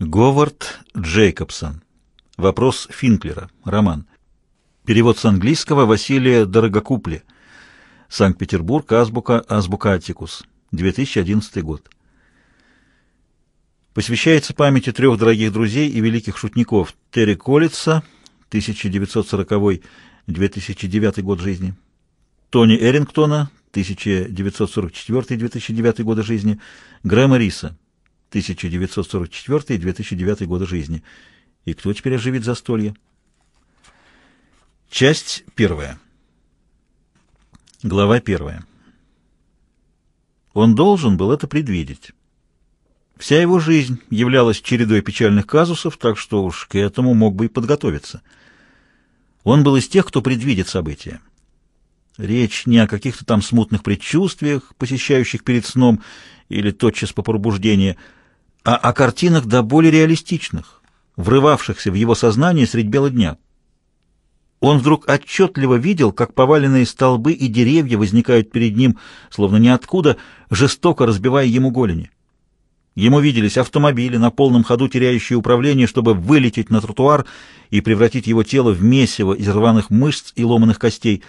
Говард Джейкобсон. Вопрос Финклера. Роман. Перевод с английского Василия Дорогокупли. Санкт-Петербург. Азбука. Азбука Атикус. 2011 год. Посвящается памяти трех дорогих друзей и великих шутников. Терри Коллица 1940-2009 год жизни. Тони Эрингтона, 1944-2009 года жизни. Грэма Риса, 1944-2009 годы жизни. И кто теперь оживит застолье? Часть первая. Глава первая. Он должен был это предвидеть. Вся его жизнь являлась чередой печальных казусов, так что уж к этому мог бы и подготовиться. Он был из тех, кто предвидит события. Речь не о каких-то там смутных предчувствиях, посещающих перед сном или тотчас по пробуждению – а о картинах до более реалистичных, врывавшихся в его сознание средь бела дня. Он вдруг отчетливо видел, как поваленные столбы и деревья возникают перед ним, словно ниоткуда, жестоко разбивая ему голени. Ему виделись автомобили, на полном ходу теряющие управление, чтобы вылететь на тротуар и превратить его тело в месиво из рваных мышц и ломаных костей.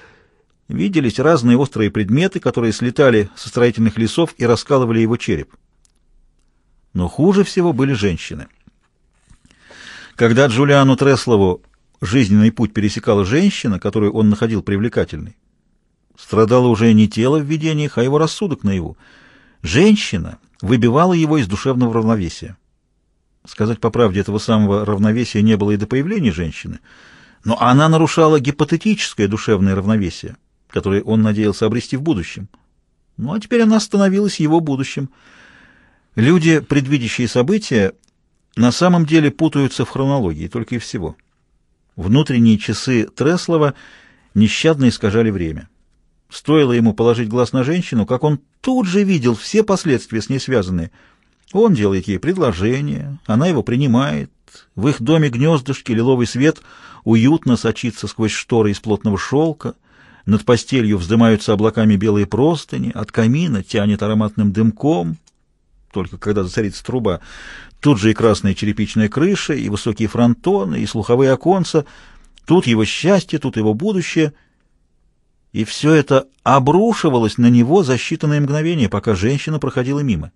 Виделись разные острые предметы, которые слетали со строительных лесов и раскалывали его череп. Но хуже всего были женщины. Когда Джулиану Треслову жизненный путь пересекала женщина, которую он находил привлекательной, страдало уже не тело в видениях, а его рассудок наяву. Женщина выбивала его из душевного равновесия. Сказать по правде, этого самого равновесия не было и до появления женщины, но она нарушала гипотетическое душевное равновесие, которое он надеялся обрести в будущем. Ну а теперь она становилась его будущим — Люди, предвидящие события, на самом деле путаются в хронологии, только и всего. Внутренние часы Треслова нещадно искажали время. Стоило ему положить глаз на женщину, как он тут же видел все последствия с ней связанные. Он делает ей предложение, она его принимает. В их доме гнездышки лиловый свет уютно сочится сквозь шторы из плотного шелка. Над постелью вздымаются облаками белые простыни, от камина тянет ароматным дымком, только когда зацарится труба. Тут же и красная черепичная крыша, и высокие фронтоны, и слуховые оконца. Тут его счастье, тут его будущее. И все это обрушивалось на него за считанные мгновения, пока женщина проходила мимо.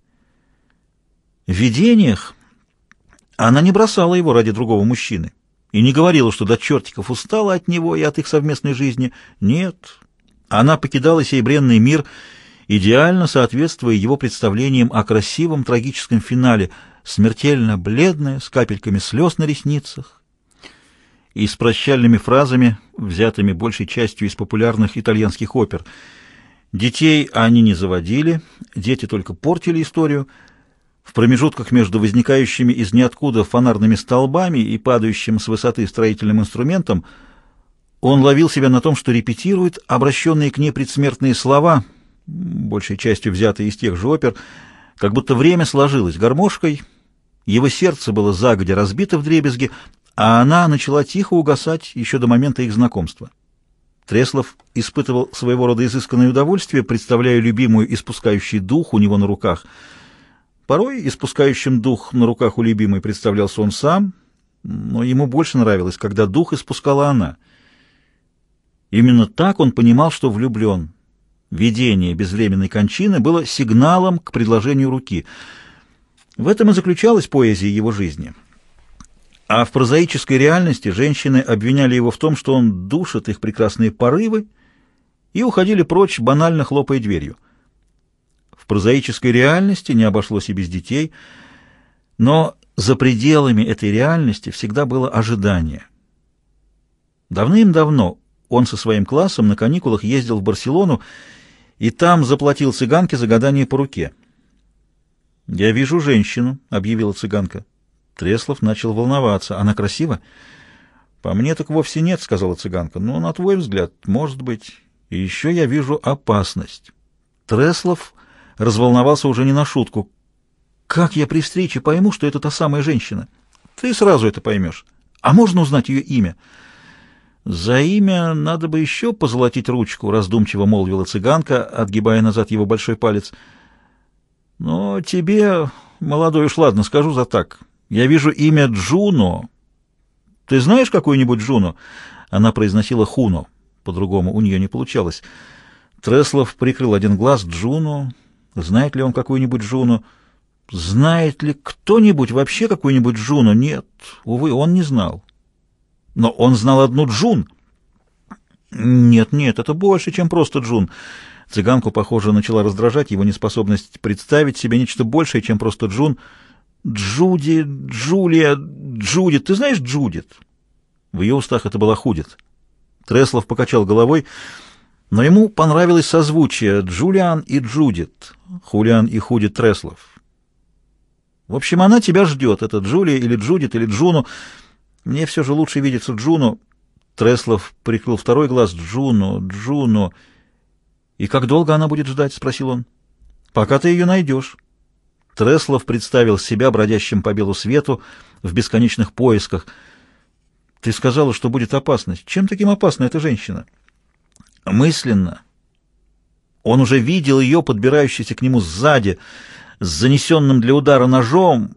В видениях она не бросала его ради другого мужчины и не говорила, что до чертиков устала от него и от их совместной жизни. Нет, она покидала сей бренный мир — идеально соответствуя его представлениям о красивом трагическом финале, смертельно бледная, с капельками слез на ресницах и с прощальными фразами, взятыми большей частью из популярных итальянских опер. Детей они не заводили, дети только портили историю. В промежутках между возникающими из ниоткуда фонарными столбами и падающим с высоты строительным инструментом он ловил себя на том, что репетирует обращенные к ней предсмертные слова — большей частью взятые из тех же опер, как будто время сложилось гармошкой, его сердце было загодя разбито в дребезги, а она начала тихо угасать еще до момента их знакомства. Треслов испытывал своего рода изысканное удовольствие, представляя любимую испускающий дух у него на руках. Порой испускающим дух на руках у любимой представлялся он сам, но ему больше нравилось, когда дух испускала она. Именно так он понимал, что влюблен, Видение безвременной кончины было сигналом к предложению руки. В этом и заключалась поэзия его жизни. А в прозаической реальности женщины обвиняли его в том, что он душит их прекрасные порывы, и уходили прочь, банально хлопая дверью. В прозаической реальности не обошлось и без детей, но за пределами этой реальности всегда было ожидание. Давным-давно он со своим классом на каникулах ездил в Барселону и там заплатил цыганке за гадание по руке. «Я вижу женщину», — объявила цыганка. Треслов начал волноваться. «Она красива?» «По мне так вовсе нет», — сказала цыганка. «Но на твой взгляд, может быть. И еще я вижу опасность». Треслов разволновался уже не на шутку. «Как я при встрече пойму, что это та самая женщина?» «Ты сразу это поймешь. А можно узнать ее имя?» За имя надо бы еще позолотить ручку, раздумчиво молвила цыганка, отгибая назад его большой палец. Но тебе, молодой уж ладно, скажу за так. Я вижу имя Джуно. Ты знаешь какую-нибудь Джуно? Она произносила Хуно. По-другому у нее не получалось. Треслов прикрыл один глаз Джуно. Знает ли он какую-нибудь Джуно? Знает ли кто-нибудь вообще какую-нибудь Джуно? Нет, увы, он не знал. Но он знал одну Джун. Нет, нет, это больше, чем просто Джун. Цыганку, похоже, начала раздражать его неспособность представить себе нечто большее, чем просто Джун. Джуди, Джулия, Джудит. Ты знаешь Джудит? В ее устах это была худит. Треслов покачал головой, но ему понравилось созвучие Джулиан и Джудит. Хулиан и худит Треслов. В общем, она тебя ждет, это Джулия или Джудит или Джуну. Мне все же лучше видится Джуну. Треслов прикрыл второй глаз. Джуну, Джуну. И как долго она будет ждать? Спросил он. Пока ты ее найдешь. Треслов представил себя бродящим по белу свету в бесконечных поисках. Ты сказала, что будет опасность. Чем таким опасна эта женщина? Мысленно. Он уже видел ее, подбирающуюся к нему сзади, с занесенным для удара ножом.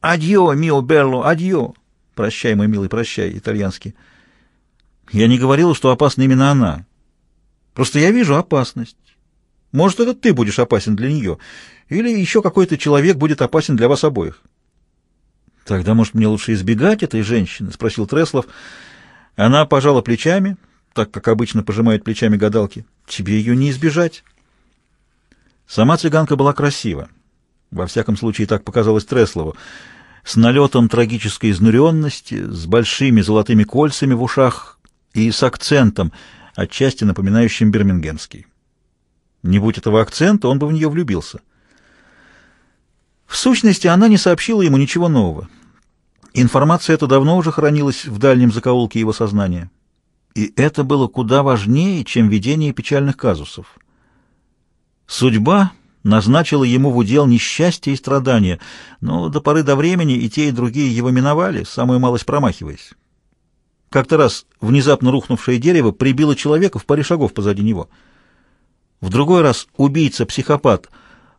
«Адьё, мио Белло, адьё!» «Прощай, мой милый, прощай», итальянский. Я не говорила, что опасна именно она. Просто я вижу опасность. Может, это ты будешь опасен для нее, или еще какой-то человек будет опасен для вас обоих. «Тогда, может, мне лучше избегать этой женщины?» — спросил Треслов. Она пожала плечами, так как обычно пожимают плечами гадалки. «Тебе ее не избежать». Сама цыганка была красива. Во всяком случае, так показалось Треслову с налетом трагической изнуренности, с большими золотыми кольцами в ушах и с акцентом, отчасти напоминающим бирмингемский. Не будь этого акцента, он бы в нее влюбился. В сущности, она не сообщила ему ничего нового. Информация эта давно уже хранилась в дальнем закоулке его сознания. И это было куда важнее, чем видение печальных казусов. Судьба назначила ему в удел несчастье и страдания, но до поры до времени и те, и другие его миновали, самую малость промахиваясь. Как-то раз внезапно рухнувшее дерево прибило человека в паре шагов позади него. В другой раз убийца-психопат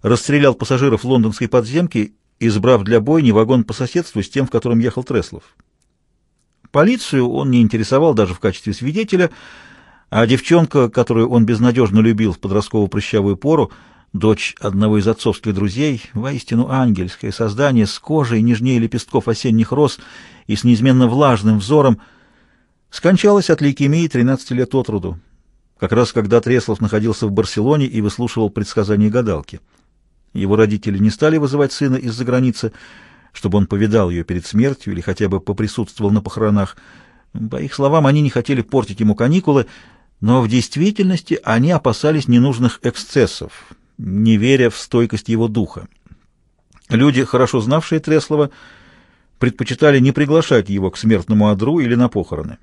расстрелял пассажиров лондонской подземки, избрав для бойни вагон по соседству с тем, в котором ехал Треслов. Полицию он не интересовал даже в качестве свидетеля, а девчонка, которую он безнадежно любил в подростковую прыщавую пору, дочь одного из отцовских друзей, воистину ангельское создание, с кожей нежнее лепестков осенних роз и с неизменно влажным взором, скончалась от лейкемии 13 лет от роду, как раз когда Треслов находился в Барселоне и выслушивал предсказания гадалки. Его родители не стали вызывать сына из-за границы, чтобы он повидал ее перед смертью или хотя бы поприсутствовал на похоронах. По их словам, они не хотели портить ему каникулы, но в действительности они опасались ненужных эксцессов, не веря в стойкость его духа. Люди, хорошо знавшие Треслова, предпочитали не приглашать его к смертному одру или на похороны.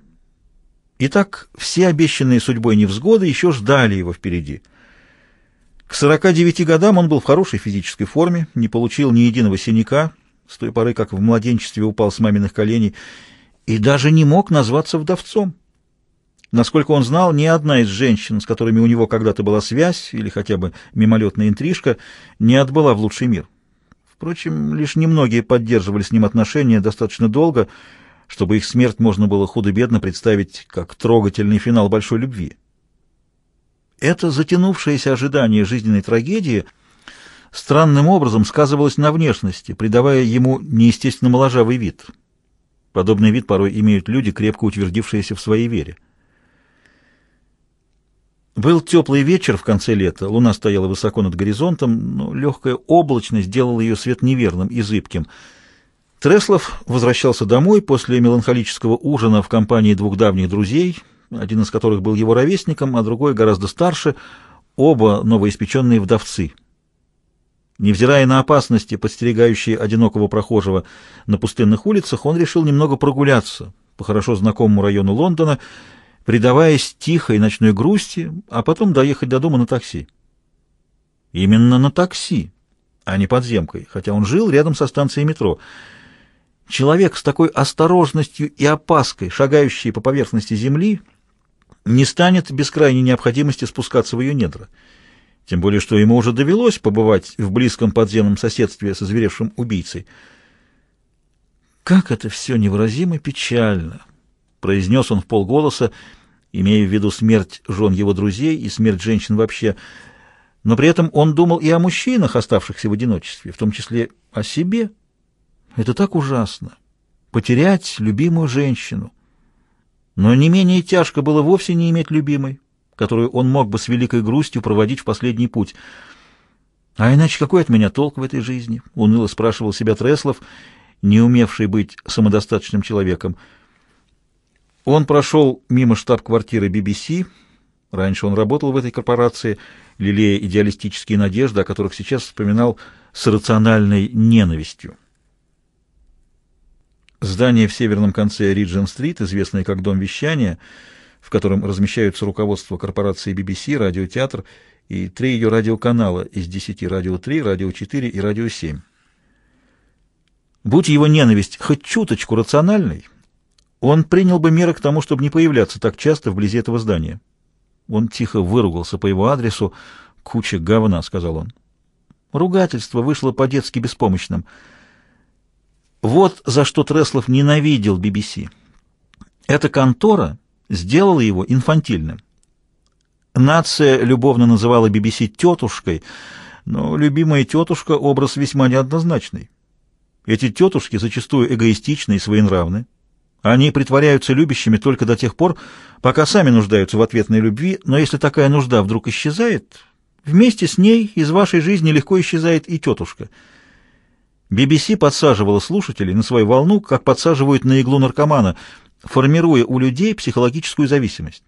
Итак, все обещанные судьбой невзгоды еще ждали его впереди. К 49 годам он был в хорошей физической форме, не получил ни единого синяка, с той поры, как в младенчестве упал с маминых коленей, и даже не мог назваться вдовцом. Насколько он знал, ни одна из женщин, с которыми у него когда-то была связь или хотя бы мимолетная интрижка, не отбыла в лучший мир. Впрочем, лишь немногие поддерживали с ним отношения достаточно долго, чтобы их смерть можно было худо-бедно представить как трогательный финал большой любви. Это затянувшееся ожидание жизненной трагедии странным образом сказывалось на внешности, придавая ему неестественно моложавый вид. Подобный вид порой имеют люди, крепко утвердившиеся в своей вере. Был теплый вечер в конце лета, луна стояла высоко над горизонтом, но легкая облачность делала ее свет неверным и зыбким. Треслов возвращался домой после меланхолического ужина в компании двух давних друзей, один из которых был его ровесником, а другой гораздо старше, оба новоиспеченные вдовцы. Невзирая на опасности, подстерегающие одинокого прохожего на пустынных улицах, он решил немного прогуляться по хорошо знакомому району Лондона, предаваясь тихой ночной грусти, а потом доехать до дома на такси. Именно на такси, а не подземкой, хотя он жил рядом со станцией метро. Человек с такой осторожностью и опаской, шагающий по поверхности земли, не станет без крайней необходимости спускаться в ее недра. Тем более, что ему уже довелось побывать в близком подземном соседстве со зверевшим убийцей. Как это все невыразимо печально! — произнес он в полголоса, имея в виду смерть жен его друзей и смерть женщин вообще. Но при этом он думал и о мужчинах, оставшихся в одиночестве, в том числе о себе. Это так ужасно — потерять любимую женщину. Но не менее тяжко было вовсе не иметь любимой, которую он мог бы с великой грустью проводить в последний путь. «А иначе какой от меня толк в этой жизни?» — уныло спрашивал себя Треслов, не умевший быть самодостаточным человеком — он прошел мимо штаб-квартиры BBC. Раньше он работал в этой корпорации, лелея идеалистические надежды, о которых сейчас вспоминал с рациональной ненавистью. Здание в северном конце Риджен-стрит, известное как Дом вещания, в котором размещаются руководство корпорации BBC, радиотеатр и три ее радиоканала из 10 радио 3, радио 4 и радио 7. Будь его ненависть хоть чуточку рациональной, он принял бы меры к тому, чтобы не появляться так часто вблизи этого здания. Он тихо выругался по его адресу. «Куча говна», — сказал он. Ругательство вышло по-детски беспомощным. Вот за что Треслов ненавидел BBC. Эта контора сделала его инфантильным. Нация любовно называла BBC «тетушкой», но любимая тетушка — образ весьма неоднозначный. Эти тетушки зачастую эгоистичны и своенравны. Они притворяются любящими только до тех пор, пока сами нуждаются в ответной любви, но если такая нужда вдруг исчезает, вместе с ней из вашей жизни легко исчезает и тетушка. BBC подсаживала слушателей на свою волну, как подсаживают на иглу наркомана, формируя у людей психологическую зависимость.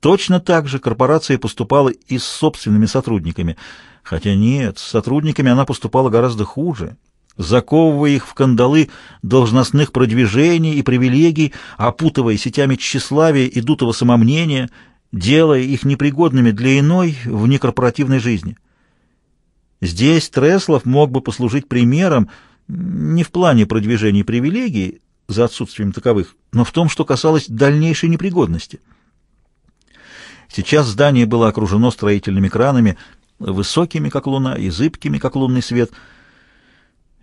Точно так же корпорация поступала и с собственными сотрудниками. Хотя нет, с сотрудниками она поступала гораздо хуже заковывая их в кандалы должностных продвижений и привилегий, опутывая сетями тщеславия и дутого самомнения, делая их непригодными для иной в некорпоративной жизни. Здесь Треслов мог бы послужить примером не в плане продвижения привилегий, за отсутствием таковых, но в том, что касалось дальнейшей непригодности. Сейчас здание было окружено строительными кранами, высокими, как луна, и зыбкими, как лунный свет –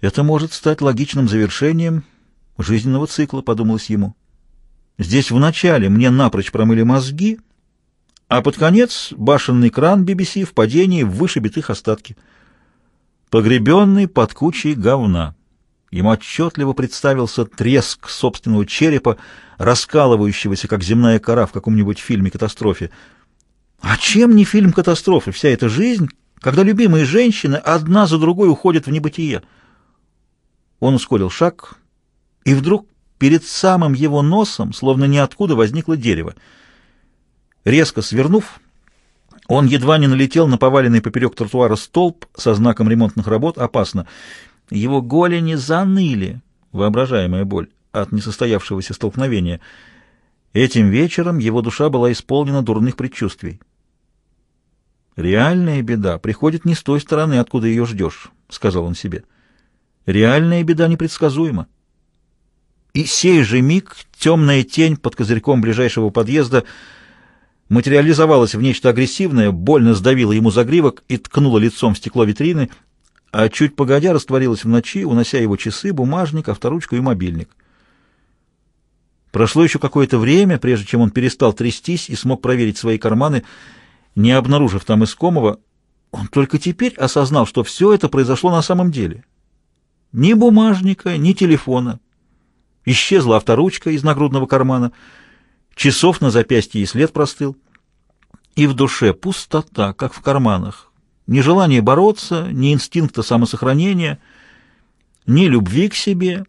это может стать логичным завершением жизненного цикла, подумалось ему. Здесь вначале мне напрочь промыли мозги, а под конец башенный кран BBC в падении вышибет их остатки. Погребенный под кучей говна. Ему отчетливо представился треск собственного черепа, раскалывающегося, как земная кора в каком-нибудь фильме-катастрофе. А чем не фильм катастрофы вся эта жизнь, когда любимые женщины одна за другой уходят в небытие? Он ускорил шаг, и вдруг перед самым его носом, словно ниоткуда, возникло дерево. Резко свернув, он едва не налетел на поваленный поперек тротуара столб со знаком ремонтных работ «Опасно». Его голени заныли, воображаемая боль от несостоявшегося столкновения. Этим вечером его душа была исполнена дурных предчувствий. «Реальная беда приходит не с той стороны, откуда ее ждешь», — сказал он себе. — Реальная беда непредсказуема. И сей же миг темная тень под козырьком ближайшего подъезда материализовалась в нечто агрессивное, больно сдавила ему загривок и ткнула лицом в стекло витрины, а чуть погодя растворилась в ночи, унося его часы, бумажник, авторучку и мобильник. Прошло еще какое-то время, прежде чем он перестал трястись и смог проверить свои карманы, не обнаружив там искомого. Он только теперь осознал, что все это произошло на самом деле. Ни бумажника, ни телефона. Исчезла авторучка из нагрудного кармана. Часов на запястье и след простыл. И в душе пустота, как в карманах. Ни желания бороться, ни инстинкта самосохранения, ни любви к себе,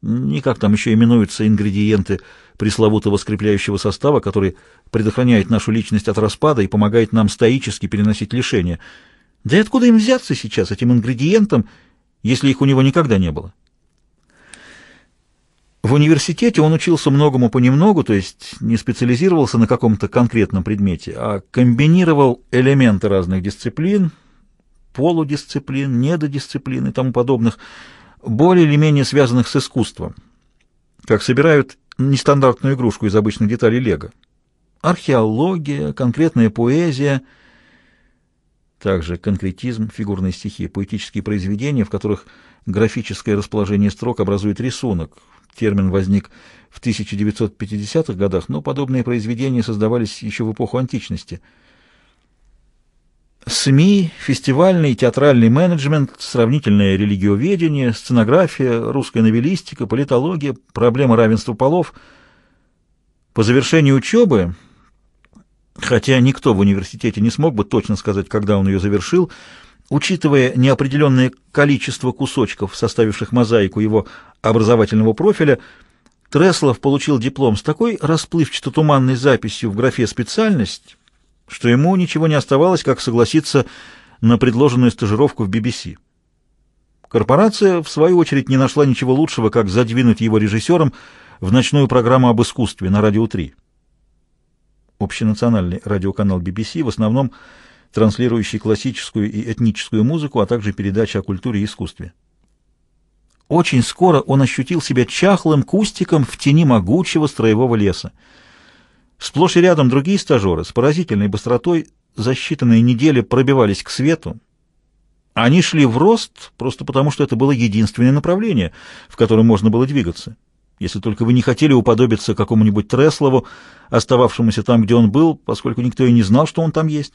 ни, как там еще именуются ингредиенты пресловутого скрепляющего состава, который предохраняет нашу личность от распада и помогает нам стоически переносить лишения. Да и откуда им взяться сейчас, этим ингредиентом? если их у него никогда не было? В университете он учился многому понемногу, то есть не специализировался на каком-то конкретном предмете, а комбинировал элементы разных дисциплин, полудисциплин, недодисциплин и тому подобных, более или менее связанных с искусством, как собирают нестандартную игрушку из обычных деталей лего. Археология, конкретная поэзия — также конкретизм, фигурные стихи, поэтические произведения, в которых графическое расположение строк образует рисунок. Термин возник в 1950-х годах, но подобные произведения создавались еще в эпоху античности. СМИ, фестивальный и театральный менеджмент, сравнительное религиоведение, сценография, русская новеллистика, политология, проблема равенства полов. По завершении учебы хотя никто в университете не смог бы точно сказать, когда он ее завершил, учитывая неопределенное количество кусочков, составивших мозаику его образовательного профиля, Треслов получил диплом с такой расплывчато-туманной записью в графе «специальность», что ему ничего не оставалось, как согласиться на предложенную стажировку в BBC. Корпорация, в свою очередь, не нашла ничего лучшего, как задвинуть его режиссером в ночную программу об искусстве на «Радио 3» общенациональный радиоканал BBC, в основном транслирующий классическую и этническую музыку, а также передачи о культуре и искусстве. Очень скоро он ощутил себя чахлым кустиком в тени могучего строевого леса. Сплошь и рядом другие стажеры с поразительной быстротой за считанные недели пробивались к свету. Они шли в рост просто потому, что это было единственное направление, в котором можно было двигаться если только вы не хотели уподобиться какому-нибудь Треслову, остававшемуся там, где он был, поскольку никто и не знал, что он там есть.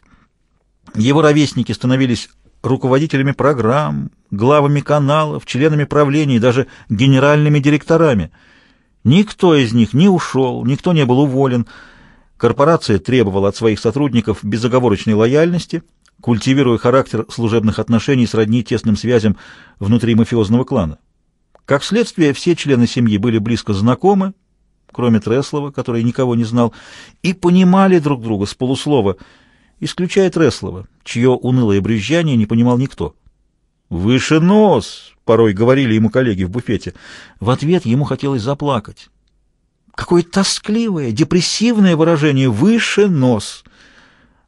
Его ровесники становились руководителями программ, главами каналов, членами правления и даже генеральными директорами. Никто из них не ушел, никто не был уволен. Корпорация требовала от своих сотрудников безоговорочной лояльности, культивируя характер служебных отношений сродни тесным связям внутри мафиозного клана. Как следствие, все члены семьи были близко знакомы, кроме Треслова, который никого не знал, и понимали друг друга с полуслова, исключая Треслова, чье унылое брюзжание не понимал никто. «Выше нос!» — порой говорили ему коллеги в буфете. В ответ ему хотелось заплакать. Какое тоскливое, депрессивное выражение «выше нос».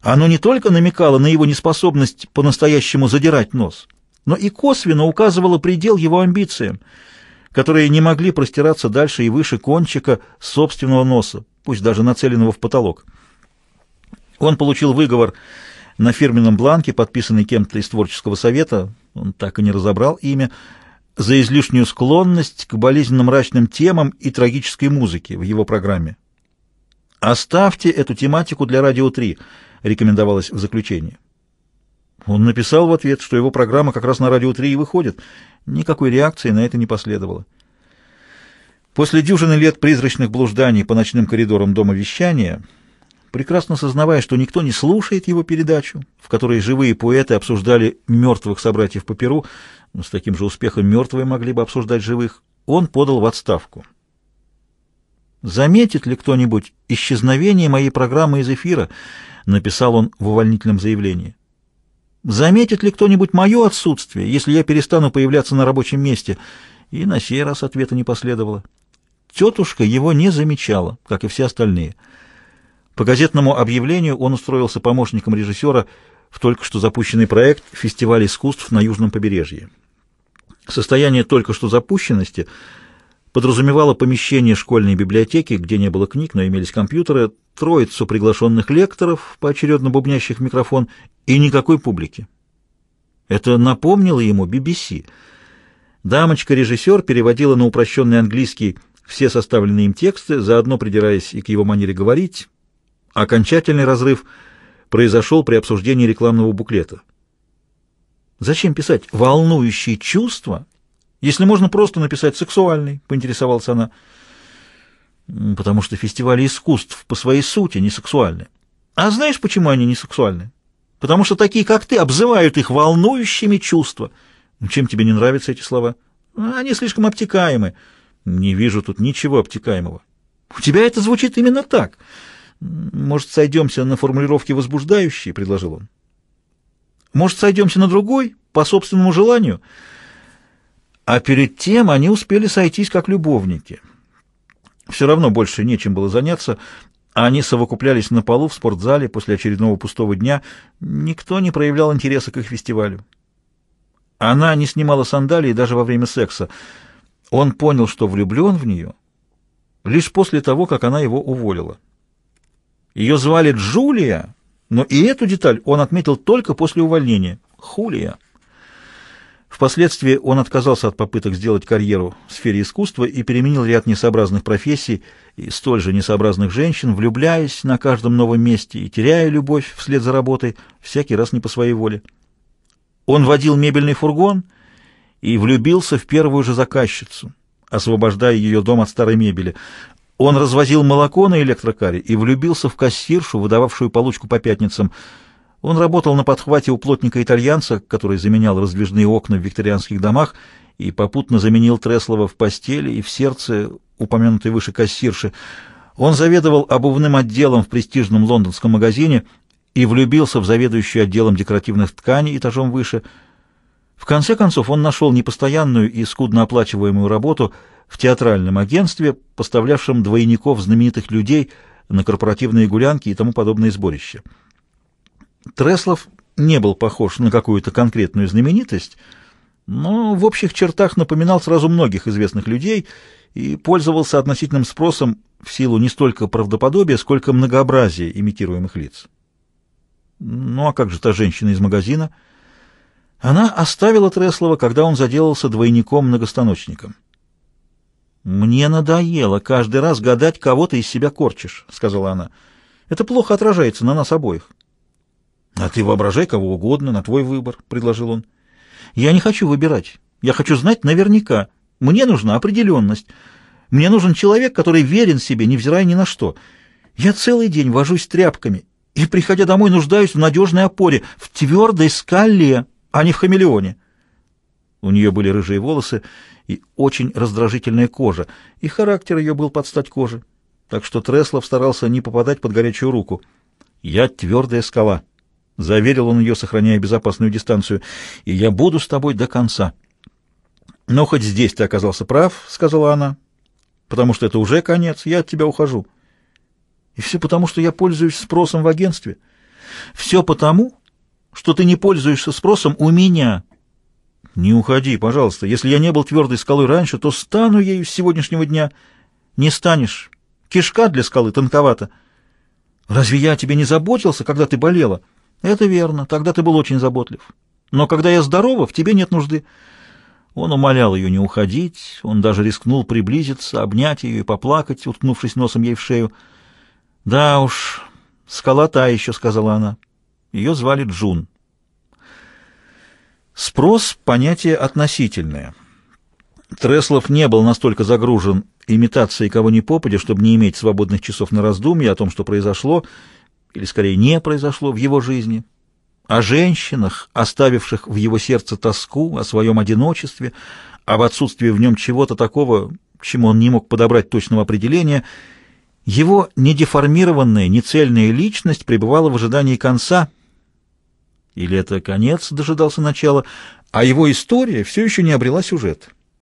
Оно не только намекало на его неспособность по-настоящему задирать нос — но и косвенно указывала предел его амбициям, которые не могли простираться дальше и выше кончика собственного носа, пусть даже нацеленного в потолок. Он получил выговор на фирменном бланке, подписанный кем-то из творческого совета, он так и не разобрал имя, за излишнюю склонность к болезненно-мрачным темам и трагической музыке в его программе. «Оставьте эту тематику для «Радио 3», — рекомендовалось в заключении. Он написал в ответ, что его программа как раз на «Радио 3» и выходит. Никакой реакции на это не последовало. После дюжины лет призрачных блужданий по ночным коридорам дома вещания, прекрасно сознавая, что никто не слушает его передачу, в которой живые поэты обсуждали мертвых собратьев по перу, ну, с таким же успехом мертвые могли бы обсуждать живых, он подал в отставку. «Заметит ли кто-нибудь исчезновение моей программы из эфира?» — написал он в увольнительном заявлении. Заметит ли кто-нибудь мое отсутствие, если я перестану появляться на рабочем месте? И на сей раз ответа не последовало. Тетушка его не замечала, как и все остальные. По газетному объявлению он устроился помощником режиссера в только что запущенный проект «Фестиваль искусств на Южном побережье». Состояние только что запущенности – подразумевала помещение школьной библиотеки, где не было книг, но имелись компьютеры, троицу приглашенных лекторов, поочередно бубнящих в микрофон, и никакой публики. Это напомнило ему BBC. Дамочка-режиссер переводила на упрощенный английский все составленные им тексты, заодно придираясь и к его манере говорить. Окончательный разрыв произошел при обсуждении рекламного буклета. Зачем писать волнующие чувства если можно просто написать «сексуальный», — поинтересовалась она. «Потому что фестивали искусств по своей сути не сексуальны. А знаешь, почему они не сексуальны? Потому что такие, как ты, обзывают их волнующими чувства. «Ну, чем тебе не нравятся эти слова? Они слишком обтекаемы. Не вижу тут ничего обтекаемого. У тебя это звучит именно так. Может, сойдемся на формулировке «возбуждающие», — предложил он. Может, сойдемся на другой, по собственному желанию?» А перед тем они успели сойтись как любовники. Все равно больше нечем было заняться, а они совокуплялись на полу в спортзале после очередного пустого дня. Никто не проявлял интереса к их фестивалю. Она не снимала сандалии даже во время секса. Он понял, что влюблен в нее лишь после того, как она его уволила. Ее звали Джулия, но и эту деталь он отметил только после увольнения. Хулия. Впоследствии он отказался от попыток сделать карьеру в сфере искусства и переменил ряд несообразных профессий и столь же несообразных женщин, влюбляясь на каждом новом месте и теряя любовь вслед за работой, всякий раз не по своей воле. Он водил мебельный фургон и влюбился в первую же заказчицу, освобождая ее дом от старой мебели. Он развозил молоко на электрокаре и влюбился в кассиршу, выдававшую получку по пятницам – он работал на подхвате у плотника-итальянца, который заменял раздвижные окна в викторианских домах и попутно заменил Треслова в постели и в сердце упомянутой выше кассирши. Он заведовал обувным отделом в престижном лондонском магазине и влюбился в заведующую отделом декоративных тканей этажом выше. В конце концов он нашел непостоянную и скудно оплачиваемую работу в театральном агентстве, поставлявшем двойников знаменитых людей на корпоративные гулянки и тому подобные сборища. Треслов не был похож на какую-то конкретную знаменитость, но в общих чертах напоминал сразу многих известных людей и пользовался относительным спросом в силу не столько правдоподобия, сколько многообразия имитируемых лиц. Ну а как же та женщина из магазина? Она оставила Треслова, когда он заделался двойником-многостаночником. «Мне надоело каждый раз гадать, кого ты из себя корчишь», — сказала она. «Это плохо отражается на нас обоих. «А ты воображай кого угодно, на твой выбор», — предложил он. «Я не хочу выбирать. Я хочу знать наверняка. Мне нужна определенность. Мне нужен человек, который верен себе, невзирая ни на что. Я целый день вожусь тряпками и, приходя домой, нуждаюсь в надежной опоре, в твердой скале, а не в хамелеоне». У нее были рыжие волосы и очень раздражительная кожа, и характер ее был под стать коже, так что Треслов старался не попадать под горячую руку. «Я твердая скала», — заверил он ее, сохраняя безопасную дистанцию, — «и я буду с тобой до конца». «Но хоть здесь ты оказался прав», — сказала она, — «потому что это уже конец, я от тебя ухожу». «И все потому, что я пользуюсь спросом в агентстве. Все потому, что ты не пользуешься спросом у меня». «Не уходи, пожалуйста. Если я не был твердой скалой раньше, то стану ею с сегодняшнего дня. Не станешь. Кишка для скалы тонковата. Разве я о тебе не заботился, когда ты болела?» Это верно. Тогда ты был очень заботлив. Но когда я здорова, в тебе нет нужды. Он умолял ее не уходить, он даже рискнул приблизиться, обнять ее и поплакать, уткнувшись носом ей в шею. «Да уж, скала та еще», — сказала она. Ее звали Джун. Спрос — понятие относительное. Треслов не был настолько загружен имитацией кого ни попадя, чтобы не иметь свободных часов на раздумье о том, что произошло, — или скорее не произошло в его жизни, о женщинах, оставивших в его сердце тоску, о своем одиночестве, а об отсутствии в нем чего-то такого, чему он не мог подобрать точного определения, его недеформированная, нецельная личность пребывала в ожидании конца, или это конец дожидался начала, а его история все еще не обрела сюжет.